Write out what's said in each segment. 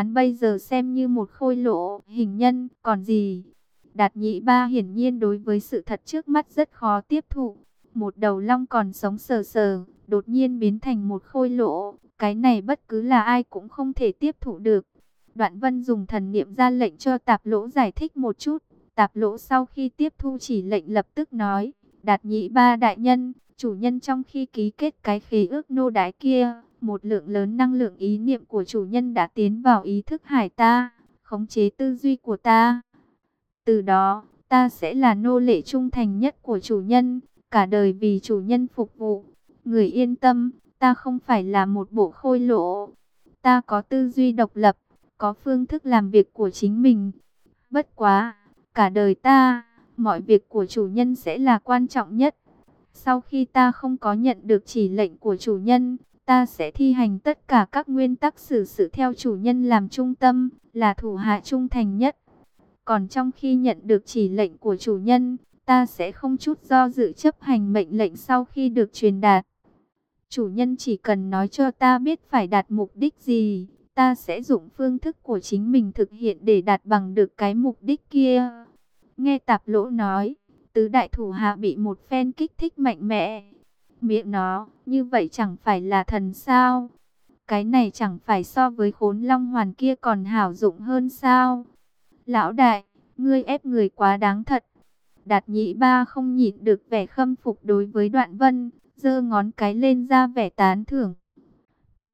hắn bây giờ xem như một khôi lỗ hình nhân, còn gì? Đạt nhị ba hiển nhiên đối với sự thật trước mắt rất khó tiếp thụ. Một đầu long còn sống sờ sờ, đột nhiên biến thành một khôi lỗ. Cái này bất cứ là ai cũng không thể tiếp thụ được. Đoạn vân dùng thần niệm ra lệnh cho tạp lỗ giải thích một chút. Tạp lỗ sau khi tiếp thu chỉ lệnh lập tức nói. Đạt nhị ba đại nhân, chủ nhân trong khi ký kết cái khí ước nô đái kia. Một lượng lớn năng lượng ý niệm của chủ nhân đã tiến vào ý thức hải ta, khống chế tư duy của ta. Từ đó, ta sẽ là nô lệ trung thành nhất của chủ nhân, cả đời vì chủ nhân phục vụ. Người yên tâm, ta không phải là một bộ khôi lỗ. Ta có tư duy độc lập, có phương thức làm việc của chính mình. Bất quá, cả đời ta, mọi việc của chủ nhân sẽ là quan trọng nhất. Sau khi ta không có nhận được chỉ lệnh của chủ nhân, ta sẽ thi hành tất cả các nguyên tắc xử sự theo chủ nhân làm trung tâm, là thủ hạ trung thành nhất. Còn trong khi nhận được chỉ lệnh của chủ nhân, ta sẽ không chút do dự chấp hành mệnh lệnh sau khi được truyền đạt. Chủ nhân chỉ cần nói cho ta biết phải đạt mục đích gì, ta sẽ dùng phương thức của chính mình thực hiện để đạt bằng được cái mục đích kia. Nghe tạp lỗ nói, tứ đại thủ hạ bị một phen kích thích mạnh mẽ. Miệng nó, như vậy chẳng phải là thần sao? Cái này chẳng phải so với khốn long hoàn kia còn hảo dụng hơn sao? Lão đại, ngươi ép người quá đáng thật. Đạt nhị ba không nhịn được vẻ khâm phục đối với đoạn vân, giơ ngón cái lên ra vẻ tán thưởng.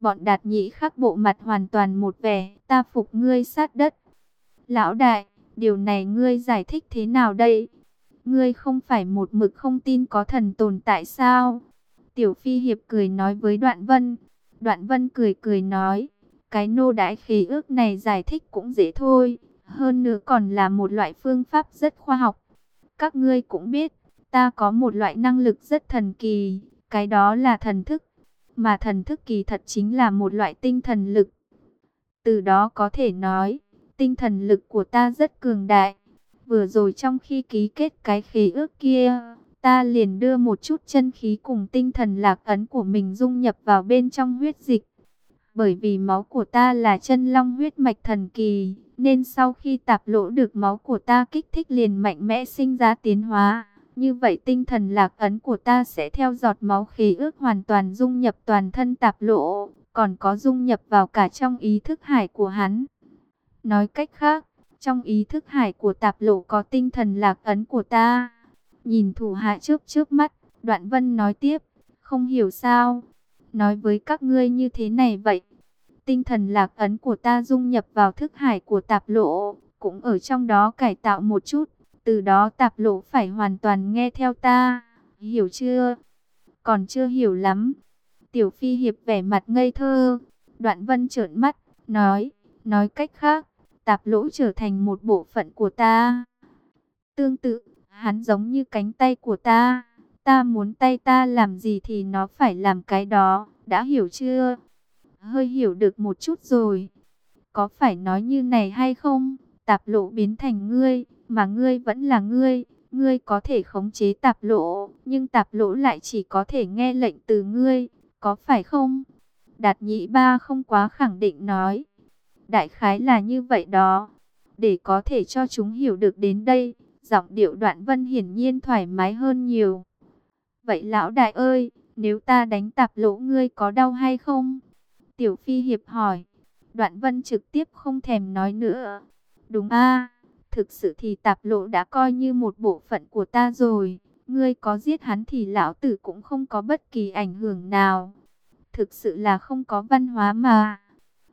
Bọn đạt nhị khắc bộ mặt hoàn toàn một vẻ, ta phục ngươi sát đất. Lão đại, điều này ngươi giải thích thế nào đây? Ngươi không phải một mực không tin có thần tồn tại sao? Tiểu Phi Hiệp cười nói với Đoạn Vân. Đoạn Vân cười cười nói, cái nô đãi khí ước này giải thích cũng dễ thôi. Hơn nữa còn là một loại phương pháp rất khoa học. Các ngươi cũng biết, ta có một loại năng lực rất thần kỳ, cái đó là thần thức. Mà thần thức kỳ thật chính là một loại tinh thần lực. Từ đó có thể nói, tinh thần lực của ta rất cường đại. Vừa rồi trong khi ký kết cái khế ước kia, ta liền đưa một chút chân khí cùng tinh thần lạc ấn của mình dung nhập vào bên trong huyết dịch. Bởi vì máu của ta là chân long huyết mạch thần kỳ, nên sau khi tạp lỗ được máu của ta kích thích liền mạnh mẽ sinh ra tiến hóa. Như vậy tinh thần lạc ấn của ta sẽ theo giọt máu khí ước hoàn toàn dung nhập toàn thân tạp lỗ, còn có dung nhập vào cả trong ý thức hải của hắn. Nói cách khác, trong ý thức hải của tạp lộ có tinh thần lạc ấn của ta. Nhìn thủ hạ trước trước mắt, đoạn vân nói tiếp, không hiểu sao. Nói với các ngươi như thế này vậy. Tinh thần lạc ấn của ta dung nhập vào thức hải của tạp lộ, cũng ở trong đó cải tạo một chút. Từ đó tạp lộ phải hoàn toàn nghe theo ta. Hiểu chưa? Còn chưa hiểu lắm. Tiểu Phi Hiệp vẻ mặt ngây thơ. Đoạn vân trợn mắt, nói, nói cách khác, tạp lỗ trở thành một bộ phận của ta. Tương tự, hắn giống như cánh tay của ta. Ta muốn tay ta làm gì thì nó phải làm cái đó, đã hiểu chưa? Hơi hiểu được một chút rồi. Có phải nói như này hay không? Tạp lộ biến thành ngươi, mà ngươi vẫn là ngươi. Ngươi có thể khống chế tạp lỗ, nhưng tạp lỗ lại chỉ có thể nghe lệnh từ ngươi. Có phải không? Đạt nhị ba không quá khẳng định nói. Đại khái là như vậy đó. Để có thể cho chúng hiểu được đến đây, giọng điệu đoạn vân hiển nhiên thoải mái hơn nhiều. Vậy lão đại ơi, nếu ta đánh tạp lỗ ngươi có đau hay không? Tiểu Phi Hiệp hỏi. Đoạn vân trực tiếp không thèm nói nữa. Đúng a thực sự thì tạp lỗ đã coi như một bộ phận của ta rồi. Ngươi có giết hắn thì lão tử cũng không có bất kỳ ảnh hưởng nào. Thực sự là không có văn hóa mà.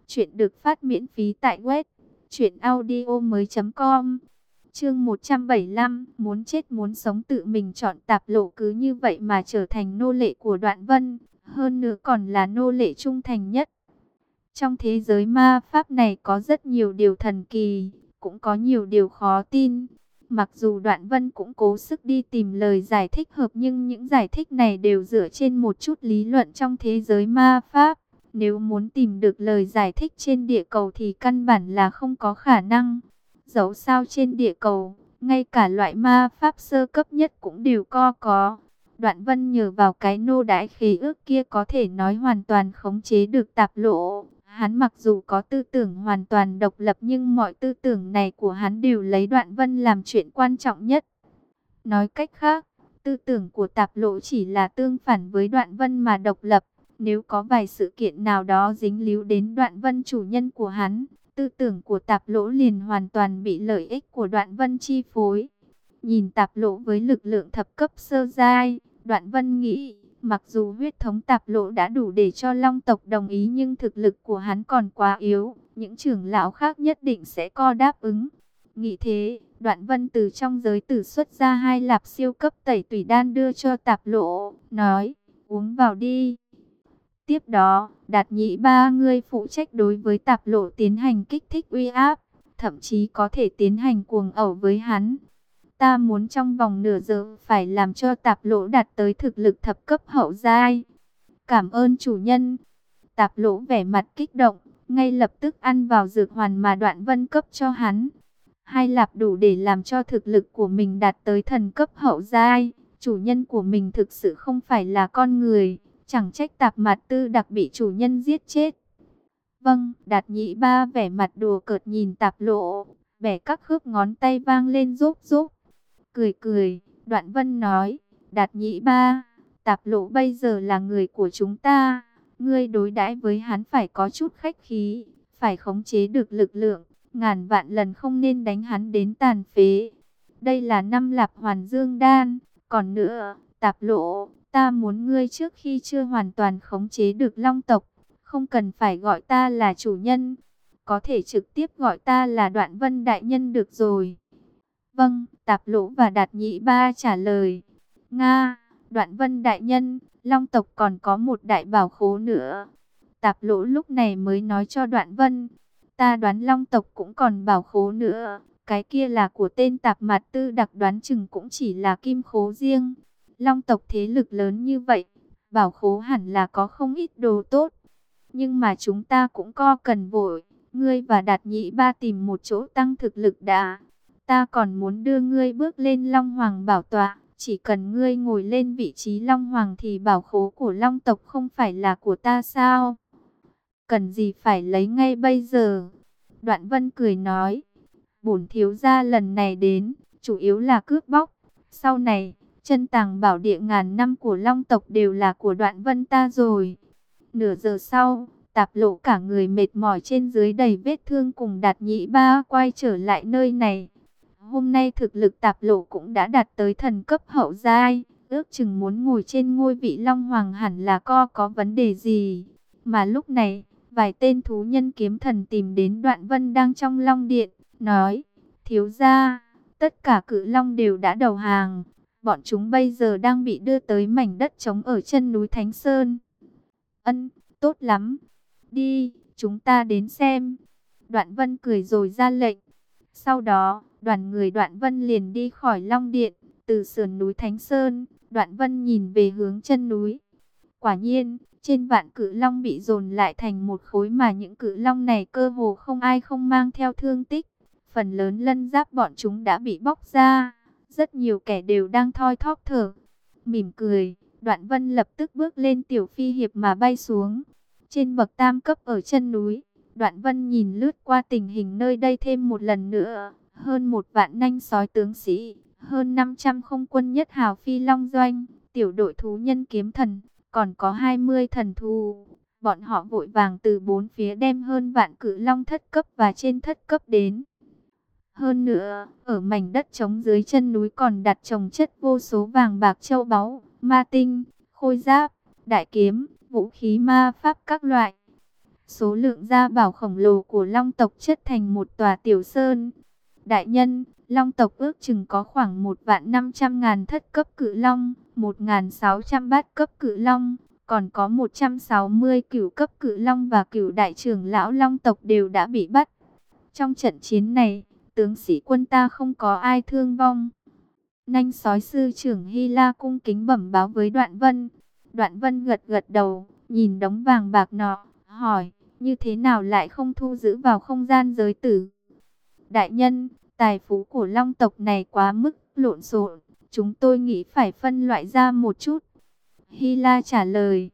Chuyện được phát miễn phí tại web truyệnaudiomoi.com. Chương 175, muốn chết muốn sống tự mình chọn tạp lộ cứ như vậy mà trở thành nô lệ của Đoạn Vân, hơn nữa còn là nô lệ trung thành nhất. Trong thế giới ma pháp này có rất nhiều điều thần kỳ, cũng có nhiều điều khó tin. Mặc dù Đoạn Vân cũng cố sức đi tìm lời giải thích hợp nhưng những giải thích này đều dựa trên một chút lý luận trong thế giới ma pháp. Nếu muốn tìm được lời giải thích trên địa cầu thì căn bản là không có khả năng. Dẫu sao trên địa cầu, ngay cả loại ma pháp sơ cấp nhất cũng đều co có. Đoạn vân nhờ vào cái nô đãi khí ước kia có thể nói hoàn toàn khống chế được tạp lộ. Hắn mặc dù có tư tưởng hoàn toàn độc lập nhưng mọi tư tưởng này của hắn đều lấy đoạn vân làm chuyện quan trọng nhất. Nói cách khác, tư tưởng của tạp lộ chỉ là tương phản với đoạn vân mà độc lập. Nếu có vài sự kiện nào đó dính líu đến đoạn vân chủ nhân của hắn, tư tưởng của tạp lỗ liền hoàn toàn bị lợi ích của đoạn vân chi phối. Nhìn tạp lỗ với lực lượng thập cấp sơ giai, đoạn vân nghĩ, mặc dù huyết thống tạp lỗ đã đủ để cho long tộc đồng ý nhưng thực lực của hắn còn quá yếu, những trưởng lão khác nhất định sẽ co đáp ứng. Nghĩ thế, đoạn vân từ trong giới tử xuất ra hai lạp siêu cấp tẩy tủy đan đưa cho tạp lỗ, nói, uống vào đi. Tiếp đó, đạt nhị ba người phụ trách đối với tạp lộ tiến hành kích thích uy áp, thậm chí có thể tiến hành cuồng ẩu với hắn. Ta muốn trong vòng nửa giờ phải làm cho tạp lỗ đạt tới thực lực thập cấp hậu giai. Cảm ơn chủ nhân. Tạp lỗ vẻ mặt kích động, ngay lập tức ăn vào dược hoàn mà đoạn vân cấp cho hắn. Hai lạp đủ để làm cho thực lực của mình đạt tới thần cấp hậu giai. Chủ nhân của mình thực sự không phải là con người Chẳng trách tạp mặt tư đặc bị chủ nhân giết chết. Vâng, đạt nhị ba vẻ mặt đùa cợt nhìn tạp lộ, bẻ các khớp ngón tay vang lên rốt rốt. Cười cười, đoạn vân nói, đạt nhị ba, tạp lộ bây giờ là người của chúng ta. Ngươi đối đãi với hắn phải có chút khách khí, phải khống chế được lực lượng, ngàn vạn lần không nên đánh hắn đến tàn phế. Đây là năm lạp hoàn dương đan, còn nữa, tạp lộ, Ta muốn ngươi trước khi chưa hoàn toàn khống chế được long tộc, không cần phải gọi ta là chủ nhân, có thể trực tiếp gọi ta là đoạn vân đại nhân được rồi. Vâng, tạp lỗ và đạt nhị ba trả lời. Nga, đoạn vân đại nhân, long tộc còn có một đại bảo khố nữa. Tạp lỗ lúc này mới nói cho đoạn vân, ta đoán long tộc cũng còn bảo khố nữa. Cái kia là của tên tạp mặt tư đặc đoán chừng cũng chỉ là kim khố riêng. Long tộc thế lực lớn như vậy, bảo khố hẳn là có không ít đồ tốt. Nhưng mà chúng ta cũng co cần vội, ngươi và đạt nhị ba tìm một chỗ tăng thực lực đã. Ta còn muốn đưa ngươi bước lên Long Hoàng bảo tọa, chỉ cần ngươi ngồi lên vị trí Long Hoàng thì bảo khố của Long tộc không phải là của ta sao? Cần gì phải lấy ngay bây giờ? Đoạn Vân cười nói, bổn thiếu gia lần này đến, chủ yếu là cướp bóc. Sau này, Chân tàng bảo địa ngàn năm của long tộc đều là của đoạn vân ta rồi. Nửa giờ sau, tạp lộ cả người mệt mỏi trên dưới đầy vết thương cùng đạt nhị ba quay trở lại nơi này. Hôm nay thực lực tạp lộ cũng đã đạt tới thần cấp hậu giai, ước chừng muốn ngồi trên ngôi vị long hoàng hẳn là co có vấn đề gì. Mà lúc này, vài tên thú nhân kiếm thần tìm đến đoạn vân đang trong long điện, nói, thiếu gia, tất cả cự long đều đã đầu hàng, Bọn chúng bây giờ đang bị đưa tới mảnh đất trống ở chân núi Thánh Sơn. Ân, tốt lắm. Đi, chúng ta đến xem. Đoạn Vân cười rồi ra lệnh. Sau đó, đoàn người Đoạn Vân liền đi khỏi Long Điện, từ sườn núi Thánh Sơn. Đoạn Vân nhìn về hướng chân núi. Quả nhiên, trên vạn cự long bị dồn lại thành một khối mà những cự long này cơ hồ không ai không mang theo thương tích. Phần lớn lân giáp bọn chúng đã bị bóc ra. Rất nhiều kẻ đều đang thoi thóp thở. Mỉm cười, đoạn vân lập tức bước lên tiểu phi hiệp mà bay xuống. Trên bậc tam cấp ở chân núi, đoạn vân nhìn lướt qua tình hình nơi đây thêm một lần nữa. Hơn một vạn nanh sói tướng sĩ, hơn 500 không quân nhất hào phi long doanh, tiểu đội thú nhân kiếm thần, còn có 20 thần thù. Bọn họ vội vàng từ bốn phía đem hơn vạn cử long thất cấp và trên thất cấp đến. Hơn nữa, ở mảnh đất trống dưới chân núi còn đặt trồng chất vô số vàng bạc châu báu, ma tinh, khôi giáp, đại kiếm, vũ khí ma pháp các loại. Số lượng gia bảo khổng lồ của long tộc chất thành một tòa tiểu sơn. Đại nhân, long tộc ước chừng có khoảng một vạn năm trăm ngàn thất cấp cự long, một ngàn sáu trăm bát cấp cự long, còn có 160 cửu cấp cự long và cửu đại trưởng lão long tộc đều đã bị bắt. Trong trận chiến này, tướng sĩ quân ta không có ai thương vong. Nanh sói sư trưởng Hy La cung kính bẩm báo với Đoạn Vân. Đoạn Vân gật gật đầu, nhìn đống vàng bạc nọ, hỏi, như thế nào lại không thu giữ vào không gian giới tử? Đại nhân, tài phú của long tộc này quá mức lộn xộn, chúng tôi nghĩ phải phân loại ra một chút. Hy La trả lời,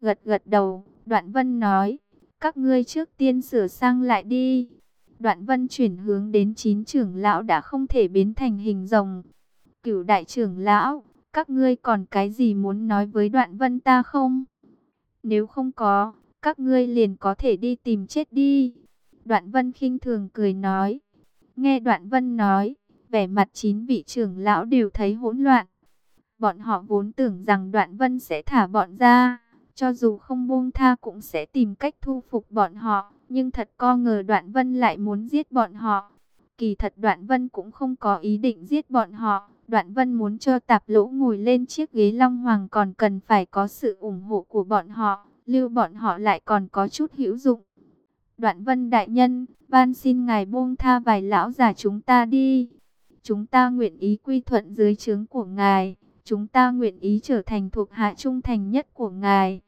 gật gật đầu, Đoạn Vân nói, các ngươi trước tiên sửa sang lại đi. Đoạn vân chuyển hướng đến chín trưởng lão đã không thể biến thành hình rồng. Cửu đại trưởng lão, các ngươi còn cái gì muốn nói với đoạn vân ta không? Nếu không có, các ngươi liền có thể đi tìm chết đi. Đoạn vân khinh thường cười nói. Nghe đoạn vân nói, vẻ mặt chín vị trưởng lão đều thấy hỗn loạn. Bọn họ vốn tưởng rằng đoạn vân sẽ thả bọn ra, cho dù không buông tha cũng sẽ tìm cách thu phục bọn họ. Nhưng thật co ngờ đoạn vân lại muốn giết bọn họ. Kỳ thật đoạn vân cũng không có ý định giết bọn họ. Đoạn vân muốn cho tạp lỗ ngồi lên chiếc ghế long hoàng còn cần phải có sự ủng hộ của bọn họ. Lưu bọn họ lại còn có chút hữu dụng. Đoạn vân đại nhân, van xin ngài buông tha vài lão già chúng ta đi. Chúng ta nguyện ý quy thuận dưới trướng của ngài. Chúng ta nguyện ý trở thành thuộc hạ trung thành nhất của ngài.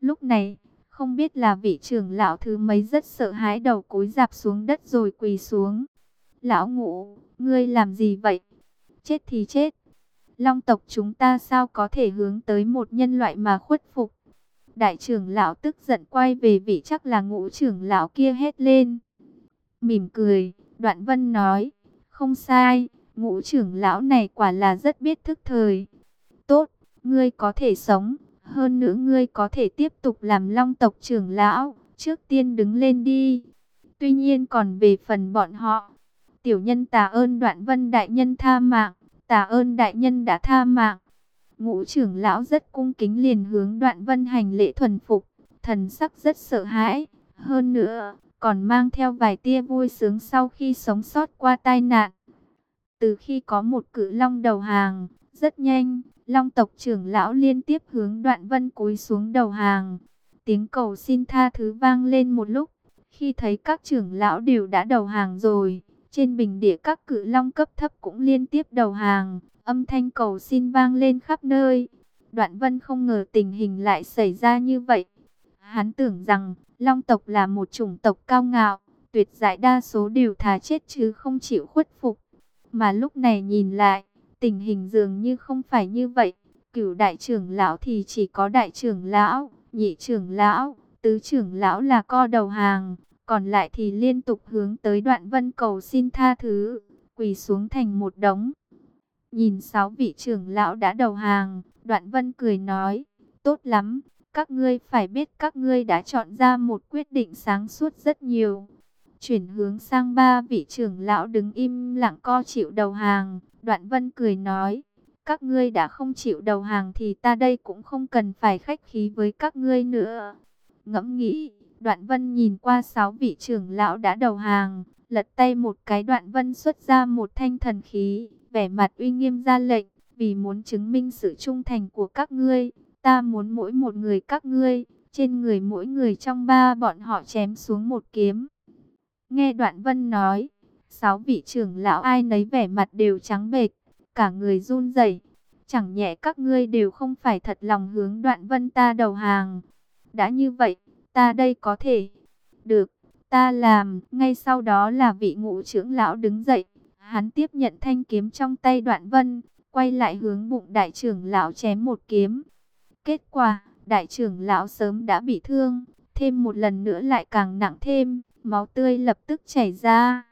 Lúc này, không biết là vị trưởng lão thứ mấy rất sợ hãi đầu cúi dạp xuống đất rồi quỳ xuống. Lão ngũ, ngươi làm gì vậy? Chết thì chết. Long tộc chúng ta sao có thể hướng tới một nhân loại mà khuất phục? Đại trưởng lão tức giận quay về vị chắc là ngũ trưởng lão kia hét lên. Mỉm cười, đoạn vân nói, không sai, ngũ trưởng lão này quả là rất biết thức thời. Tốt, ngươi có thể sống, hơn nữa ngươi có thể tiếp tục làm long tộc trưởng lão, trước tiên đứng lên đi. Tuy nhiên còn về phần bọn họ, tiểu nhân tà ơn đoạn vân đại nhân tha mạng, tà ơn đại nhân đã tha mạng. Ngũ trưởng lão rất cung kính liền hướng đoạn vân hành lễ thuần phục, thần sắc rất sợ hãi. Hơn nữa, còn mang theo vài tia vui sướng sau khi sống sót qua tai nạn. Từ khi có một cự long đầu hàng, rất nhanh, long tộc trưởng lão liên tiếp hướng đoạn vân cúi xuống đầu hàng. Tiếng cầu xin tha thứ vang lên một lúc, khi thấy các trưởng lão đều đã đầu hàng rồi, trên bình địa các cự long cấp thấp cũng liên tiếp đầu hàng, âm thanh cầu xin vang lên khắp nơi. Đoạn vân không ngờ tình hình lại xảy ra như vậy. Hắn tưởng rằng long tộc là một chủng tộc cao ngạo, tuyệt giải đa số đều thà chết chứ không chịu khuất phục. Mà lúc này nhìn lại, tình hình dường như không phải như vậy. Cửu đại trưởng lão thì chỉ có đại trưởng lão, nhị trưởng lão, tứ trưởng lão là co đầu hàng, còn lại thì liên tục hướng tới đoạn vân cầu xin tha thứ, quỳ xuống thành một đống. Nhìn sáu vị trưởng lão đã đầu hàng, đoạn vân cười nói, tốt lắm, các ngươi phải biết các ngươi đã chọn ra một quyết định sáng suốt rất nhiều. Chuyển hướng sang ba vị trưởng lão đứng im lặng co chịu đầu hàng, đoạn vân cười nói, các ngươi đã không chịu đầu hàng thì ta đây cũng không cần phải khách khí với các ngươi nữa. Ngẫm nghĩ, đoạn vân nhìn qua sáu vị trưởng lão đã đầu hàng, lật tay một cái đoạn vân xuất ra một thanh thần khí, vẻ mặt uy nghiêm ra lệnh, vì muốn chứng minh sự trung thành của các ngươi, ta muốn mỗi một người các ngươi, trên người mỗi người trong ba bọn họ chém xuống một kiếm. Nghe đoạn vân nói, sáu vị trưởng lão ai nấy vẻ mặt đều trắng bệch, cả người run rẩy. Chẳng nhẹ các ngươi đều không phải thật lòng hướng đoạn vân ta đầu hàng. Đã như vậy, ta đây có thể. Được, ta làm. Ngay sau đó là vị ngũ trưởng lão đứng dậy. Hắn tiếp nhận thanh kiếm trong tay đoạn vân, quay lại hướng bụng đại trưởng lão chém một kiếm. Kết quả, đại trưởng lão sớm đã bị thương, thêm một lần nữa lại càng nặng thêm, máu tươi lập tức chảy ra.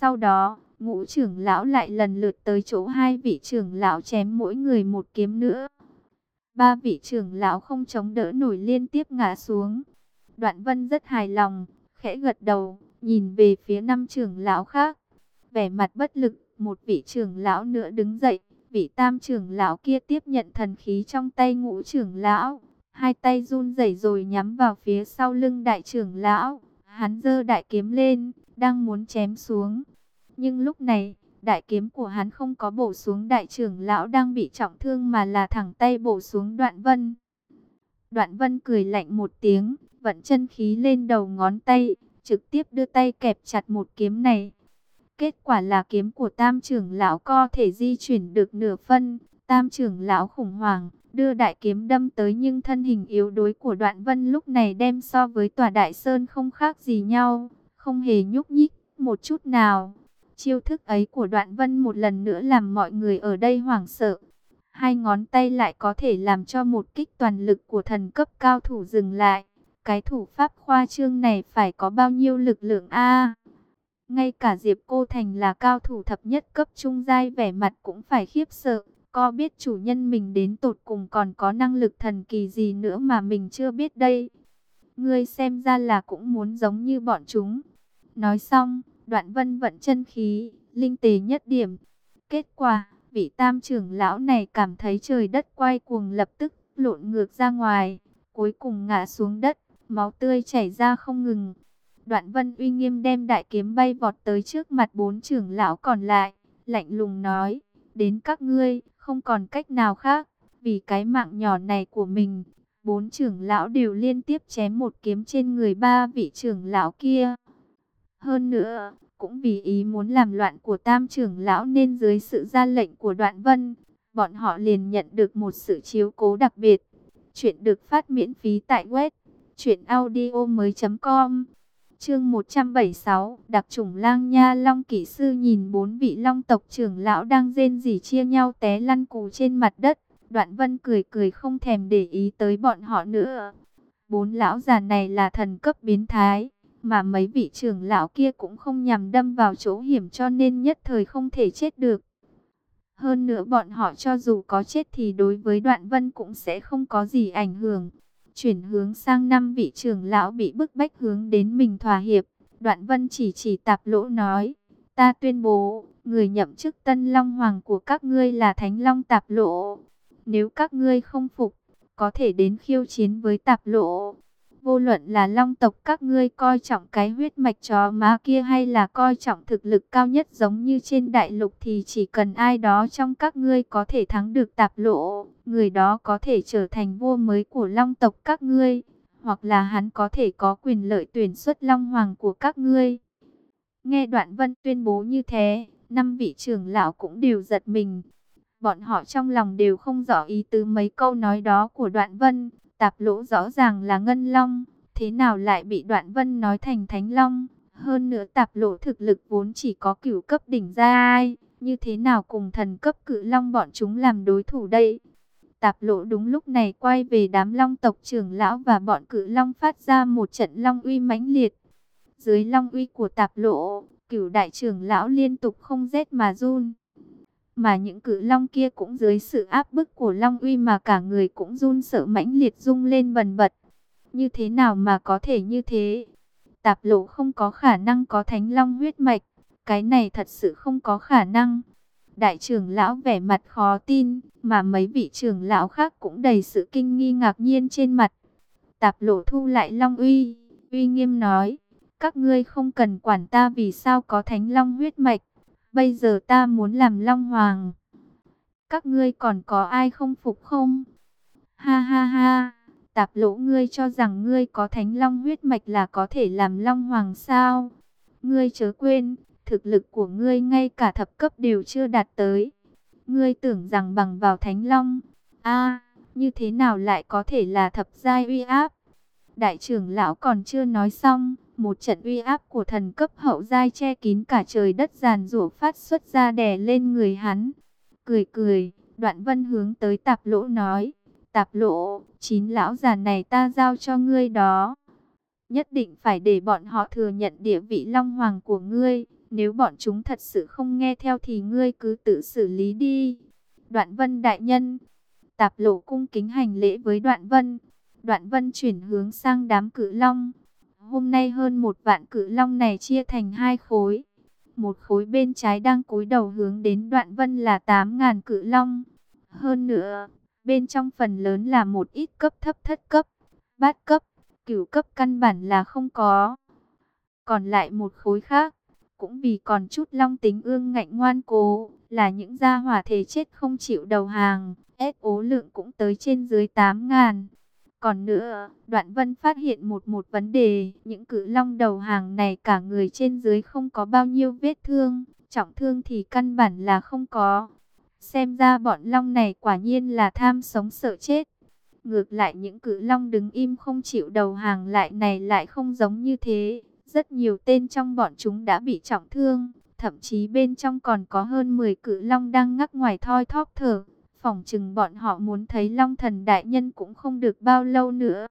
Sau đó, ngũ trưởng lão lại lần lượt tới chỗ hai vị trưởng lão chém mỗi người một kiếm nữa. Ba vị trưởng lão không chống đỡ nổi liên tiếp ngã xuống. Đoạn vân rất hài lòng, khẽ gật đầu, nhìn về phía năm trưởng lão khác. Vẻ mặt bất lực, một vị trưởng lão nữa đứng dậy. Vị tam trưởng lão kia tiếp nhận thần khí trong tay ngũ trưởng lão. Hai tay run rẩy rồi nhắm vào phía sau lưng đại trưởng lão. Hắn giơ đại kiếm lên, đang muốn chém xuống. Nhưng lúc này, đại kiếm của hắn không có bổ xuống đại trưởng lão đang bị trọng thương mà là thẳng tay bổ xuống đoạn vân. Đoạn vân cười lạnh một tiếng, vận chân khí lên đầu ngón tay, trực tiếp đưa tay kẹp chặt một kiếm này. Kết quả là kiếm của tam trưởng lão co thể di chuyển được nửa phân, tam trưởng lão khủng hoảng, đưa đại kiếm đâm tới nhưng thân hình yếu đuối của đoạn vân lúc này đem so với tòa đại sơn không khác gì nhau, không hề nhúc nhích một chút nào. Chiêu thức ấy của đoạn vân một lần nữa làm mọi người ở đây hoảng sợ. Hai ngón tay lại có thể làm cho một kích toàn lực của thần cấp cao thủ dừng lại. Cái thủ pháp khoa trương này phải có bao nhiêu lực lượng a Ngay cả Diệp Cô Thành là cao thủ thập nhất cấp trung giai vẻ mặt cũng phải khiếp sợ. Co biết chủ nhân mình đến tột cùng còn có năng lực thần kỳ gì nữa mà mình chưa biết đây. Ngươi xem ra là cũng muốn giống như bọn chúng. Nói xong, đoạn vân vận chân khí, linh tế nhất điểm. Kết quả, vị tam trưởng lão này cảm thấy trời đất quay cuồng lập tức lộn ngược ra ngoài, cuối cùng ngã xuống đất, máu tươi chảy ra không ngừng. Đoạn vân uy nghiêm đem đại kiếm bay vọt tới trước mặt bốn trưởng lão còn lại, lạnh lùng nói, đến các ngươi, không còn cách nào khác, vì cái mạng nhỏ này của mình. Bốn trưởng lão đều liên tiếp chém một kiếm trên người ba vị trưởng lão kia. Hơn nữa, cũng vì ý muốn làm loạn của tam trưởng lão nên dưới sự ra lệnh của đoạn vân, bọn họ liền nhận được một sự chiếu cố đặc biệt. Chuyện được phát miễn phí tại web truyệnaudiomoi.com. Chương 176, đặc chủng Lang Nha Long kỹ sư nhìn bốn vị Long tộc trưởng lão đang rên rỉ chia nhau té lăn cù trên mặt đất, Đoạn Vân cười cười không thèm để ý tới bọn họ nữa. Bốn lão già này là thần cấp biến thái, mà mấy vị trưởng lão kia cũng không nhằm đâm vào chỗ hiểm cho nên nhất thời không thể chết được. Hơn nữa bọn họ cho dù có chết thì đối với đoạn vân cũng sẽ không có gì ảnh hưởng. Chuyển hướng sang năm vị trưởng lão bị bức bách hướng đến mình thỏa hiệp. Đoạn vân chỉ chỉ tạp lỗ nói. Ta tuyên bố, người nhậm chức tân long hoàng của các ngươi là thánh long tạp lỗ. Nếu các ngươi không phục, có thể đến khiêu chiến với tạp lỗ. Vô luận là long tộc các ngươi coi trọng cái huyết mạch chó má kia hay là coi trọng thực lực cao nhất giống như trên đại lục thì chỉ cần ai đó trong các ngươi có thể thắng được tạp lộ, người đó có thể trở thành vua mới của long tộc các ngươi, hoặc là hắn có thể có quyền lợi tuyển xuất long hoàng của các ngươi. Nghe đoạn vân tuyên bố như thế, năm vị trưởng lão cũng đều giật mình. Bọn họ trong lòng đều không rõ ý tứ mấy câu nói đó của đoạn vân, Tạp lỗ rõ ràng là ngân long, thế nào lại bị đoạn vân nói thành thánh long? Hơn nữa tạp lỗ thực lực vốn chỉ có cửu cấp đỉnh ra ai, như thế nào cùng thần cấp cự long bọn chúng làm đối thủ đây? Tạp lỗ đúng lúc này quay về đám long tộc trưởng lão và bọn cự long phát ra một trận long uy mãnh liệt. Dưới long uy của tạp lỗ, cửu đại trưởng lão liên tục không rét mà run mà những cự long kia cũng dưới sự áp bức của long uy mà cả người cũng run sợ mãnh liệt rung lên bần bật. Như thế nào mà có thể như thế? Tạp lộ không có khả năng có thánh long huyết mạch, cái này thật sự không có khả năng. Đại trưởng lão vẻ mặt khó tin, mà mấy vị trưởng lão khác cũng đầy sự kinh nghi ngạc nhiên trên mặt. Tạp lộ thu lại long uy, uy nghiêm nói, các ngươi không cần quản ta vì sao có thánh long huyết mạch. Bây giờ ta muốn làm Long Hoàng. Các ngươi còn có ai không phục không? Ha ha ha, tạp lỗ ngươi cho rằng ngươi có thánh long huyết mạch là có thể làm Long Hoàng sao? Ngươi chớ quên, thực lực của ngươi ngay cả thập cấp đều chưa đạt tới. Ngươi tưởng rằng bằng vào thánh long, a như thế nào lại có thể là thập giai uy áp? Đại trưởng lão còn chưa nói xong, một trận uy áp của thần cấp hậu giai che kín cả trời đất giàn rủa phát xuất ra đè lên người hắn. Cười cười, đoạn vân hướng tới tạp lỗ nói, tạp lỗ, chín lão già này ta giao cho ngươi đó. Nhất định phải để bọn họ thừa nhận địa vị long hoàng của ngươi, nếu bọn chúng thật sự không nghe theo thì ngươi cứ tự xử lý đi. Đoạn vân đại nhân, tạp lỗ cung kính hành lễ với đoạn vân. Đoạn vân chuyển hướng sang đám cử long, Hôm nay hơn một vạn cự long này chia thành hai khối. Một khối bên trái đang cúi đầu hướng đến đoạn vân là 8.000 cự long. Hơn nữa, bên trong phần lớn là một ít cấp thấp thất cấp, bát cấp, cửu cấp căn bản là không có. Còn lại một khối khác, cũng vì còn chút long tính ương ngạnh ngoan cố, là những gia hỏa thể chết không chịu đầu hàng, ép ố lượng cũng tới trên dưới 8.000. Còn nữa, Đoạn Vân phát hiện một một vấn đề, những cự long đầu hàng này cả người trên dưới không có bao nhiêu vết thương, trọng thương thì căn bản là không có. Xem ra bọn long này quả nhiên là tham sống sợ chết. Ngược lại những cự long đứng im không chịu đầu hàng lại này lại không giống như thế. Rất nhiều tên trong bọn chúng đã bị trọng thương, thậm chí bên trong còn có hơn 10 cự long đang ngắc ngoài thoi thóp thở. Phỏng chừng bọn họ muốn thấy Long Thần Đại Nhân cũng không được bao lâu nữa.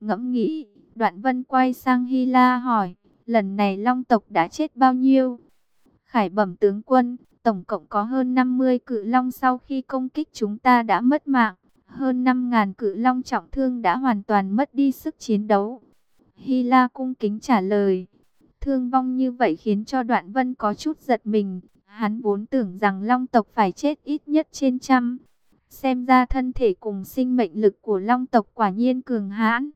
Ngẫm nghĩ, Đoạn vân quay sang Hy La hỏi, lần này long tộc đã chết bao nhiêu? Khải bẩm tướng quân, tổng cộng có hơn 50 cự long sau khi công kích chúng ta đã mất mạng. Hơn 5.000 cự long trọng thương đã hoàn toàn mất đi sức chiến đấu. Hy La cung kính trả lời. Thương vong như vậy khiến cho đoạn vân có chút giật mình. Hắn vốn tưởng rằng long tộc phải chết ít nhất trên trăm. Xem ra thân thể cùng sinh mệnh lực của long tộc quả nhiên cường hãn.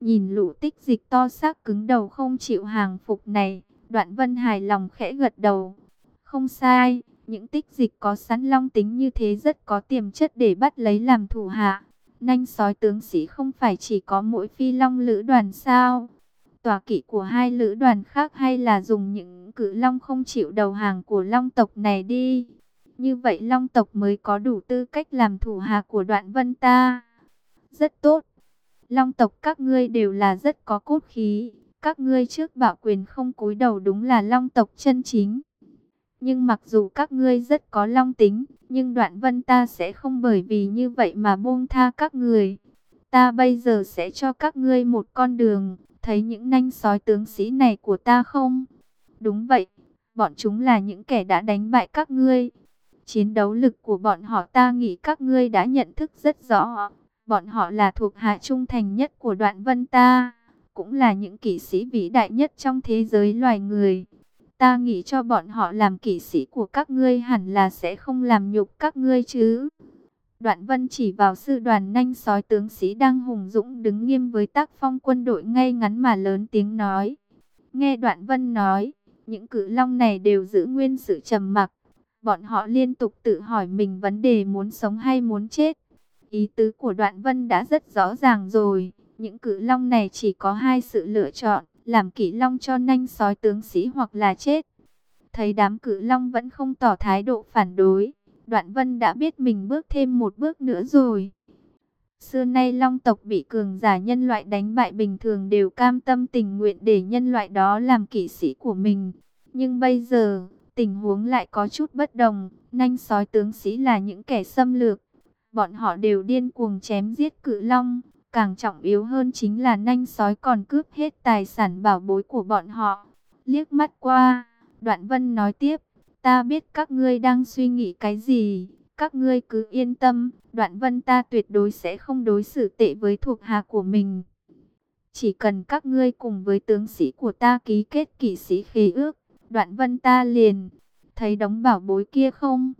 Nhìn lũ tích dịch to xác cứng đầu không chịu hàng phục này, đoạn vân hài lòng khẽ gật đầu. Không sai, những tích dịch có sẵn long tính như thế rất có tiềm chất để bắt lấy làm thủ hạ. Nanh sói tướng sĩ không phải chỉ có mỗi phi long lữ đoàn sao? Tòa kỵ của hai lữ đoàn khác hay là dùng những cự long không chịu đầu hàng của long tộc này đi? Như vậy long tộc mới có đủ tư cách làm thủ hạ của đoạn vân ta. Rất tốt. Long tộc các ngươi đều là rất có cốt khí. Các ngươi trước bảo quyền không cúi đầu đúng là long tộc chân chính. Nhưng mặc dù các ngươi rất có long tính, nhưng đoạn vân ta sẽ không bởi vì như vậy mà buông tha các người. Ta bây giờ sẽ cho các ngươi một con đường, thấy những nanh sói tướng sĩ này của ta không? Đúng vậy, bọn chúng là những kẻ đã đánh bại các ngươi. Chiến đấu lực của bọn họ ta nghĩ các ngươi đã nhận thức rất rõ. Bọn họ là thuộc hạ trung thành nhất của đoạn vân ta, cũng là những kỵ sĩ vĩ đại nhất trong thế giới loài người. Ta nghĩ cho bọn họ làm kỵ sĩ của các ngươi hẳn là sẽ không làm nhục các ngươi chứ. Đoạn vân chỉ vào sư đoàn nanh sói tướng sĩ đang hùng dũng đứng nghiêm với tác phong quân đội ngay ngắn mà lớn tiếng nói. Nghe đoạn vân nói, những cử long này đều giữ nguyên sự trầm mặc. Bọn họ liên tục tự hỏi mình vấn đề muốn sống hay muốn chết. Ý tứ của đoạn vân đã rất rõ ràng rồi. Những cử long này chỉ có hai sự lựa chọn làm kỷ long cho nanh sói tướng sĩ hoặc là chết. Thấy đám cự long vẫn không tỏ thái độ phản đối, đoạn vân đã biết mình bước thêm một bước nữa rồi. Xưa nay long tộc bị cường giả nhân loại đánh bại bình thường đều cam tâm tình nguyện để nhân loại đó làm kỵ sĩ của mình. Nhưng bây giờ, tình huống lại có chút bất đồng, nanh sói tướng sĩ là những kẻ xâm lược. Bọn họ đều điên cuồng chém giết cự long, Càng trọng yếu hơn chính là nanh sói còn cướp hết tài sản bảo bối của bọn họ. Liếc mắt qua, Đoạn Vân nói tiếp, ta biết các ngươi đang suy nghĩ cái gì. Các ngươi cứ yên tâm, Đoạn Vân ta tuyệt đối sẽ không đối xử tệ với thuộc hạ của mình. Chỉ cần các ngươi cùng với tướng sĩ của ta ký kết kỵ sĩ khí ước, Đoạn Vân ta liền thấy đống bảo bối kia không?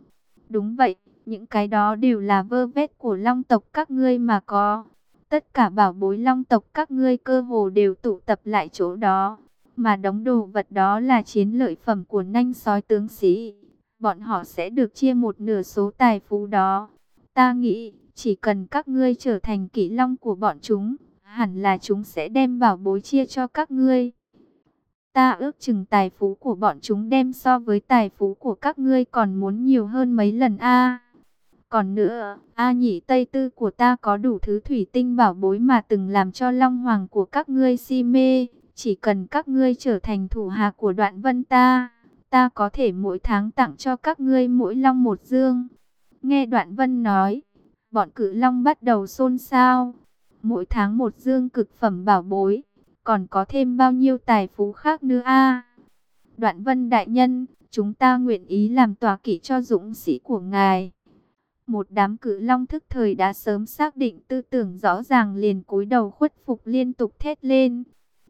Đúng vậy, những cái đó đều là vơ vét của long tộc các ngươi mà có. Tất cả bảo bối long tộc các ngươi cơ hồ đều tụ tập lại chỗ đó. Mà đóng đồ vật đó là chiến lợi phẩm của nanh sói tướng sĩ. Bọn họ sẽ được chia một nửa số tài phú đó. Ta nghĩ, chỉ cần các ngươi trở thành kỵ long của bọn chúng, hẳn là chúng sẽ đem bảo bối chia cho các ngươi. Ta ước chừng tài phú của bọn chúng đem so với tài phú của các ngươi còn muốn nhiều hơn mấy lần a. Còn nữa, A nhị Tây Tư của ta có đủ thứ thủy tinh bảo bối mà từng làm cho Long Hoàng của các ngươi si mê. Chỉ cần các ngươi trở thành thủ hạ của đoạn vân ta, ta có thể mỗi tháng tặng cho các ngươi mỗi long một dương. Nghe đoạn vân nói, bọn cử long bắt đầu xôn xao. Mỗi tháng một dương cực phẩm bảo bối, còn có thêm bao nhiêu tài phú khác nữa a Đoạn vân đại nhân, chúng ta nguyện ý làm tòa kỵ cho dũng sĩ của ngài. Một đám cự long thức thời đã sớm xác định tư tưởng rõ ràng liền cúi đầu khuất phục liên tục thét lên.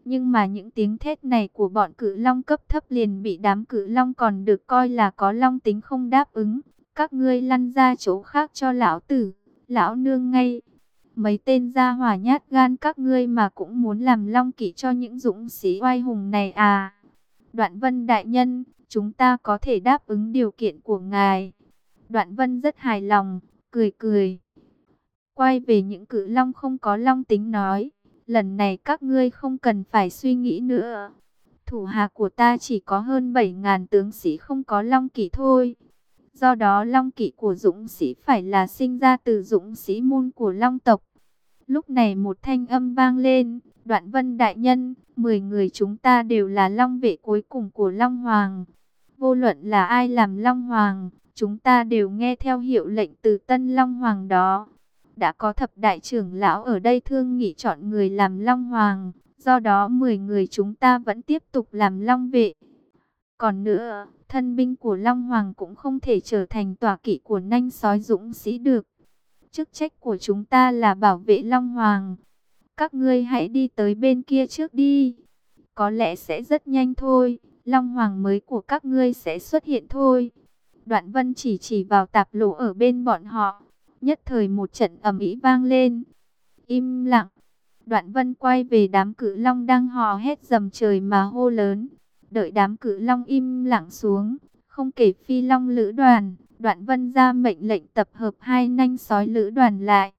Nhưng mà những tiếng thét này của bọn cự long cấp thấp liền bị đám cự long còn được coi là có long tính không đáp ứng. Các ngươi lăn ra chỗ khác cho lão tử, lão nương ngay. Mấy tên gia hỏa nhát gan các ngươi mà cũng muốn làm long kỷ cho những dũng sĩ oai hùng này à. Đoạn vân đại nhân, chúng ta có thể đáp ứng điều kiện của ngài. Đoạn vân rất hài lòng, cười cười. Quay về những cự long không có long tính nói, lần này các ngươi không cần phải suy nghĩ nữa. Thủ hạ của ta chỉ có hơn 7.000 tướng sĩ không có long kỵ thôi. Do đó long kỵ của dũng sĩ phải là sinh ra từ dũng sĩ môn của long tộc. Lúc này một thanh âm vang lên, đoạn vân đại nhân, 10 người chúng ta đều là long vệ cuối cùng của long hoàng. Vô luận là ai làm long hoàng, chúng ta đều nghe theo hiệu lệnh từ Tân Long Hoàng đó. Đã có thập đại trưởng lão ở đây thương nghị chọn người làm Long Hoàng, Do đó 10 người chúng ta vẫn tiếp tục làm long vệ. Còn nữa, thân binh của Long Hoàng cũng không thể trở thành tòa kỵ của nanh sói dũng sĩ được. Chức trách của chúng ta là bảo vệ Long Hoàng. Các ngươi hãy đi tới bên kia trước đi. Có lẽ sẽ rất nhanh thôi, Long Hoàng mới của các ngươi sẽ xuất hiện thôi. Đoạn vân chỉ chỉ vào tạp lộ ở bên bọn họ. Nhất thời một trận ầm ĩ vang lên. Im lặng. Đoạn vân quay về đám cự long đang hò hét dầm trời mà hô lớn. Đợi đám cự long im lặng xuống. Không kể phi long lữ đoàn. Đoạn vân ra mệnh lệnh tập hợp hai nanh sói lữ đoàn lại.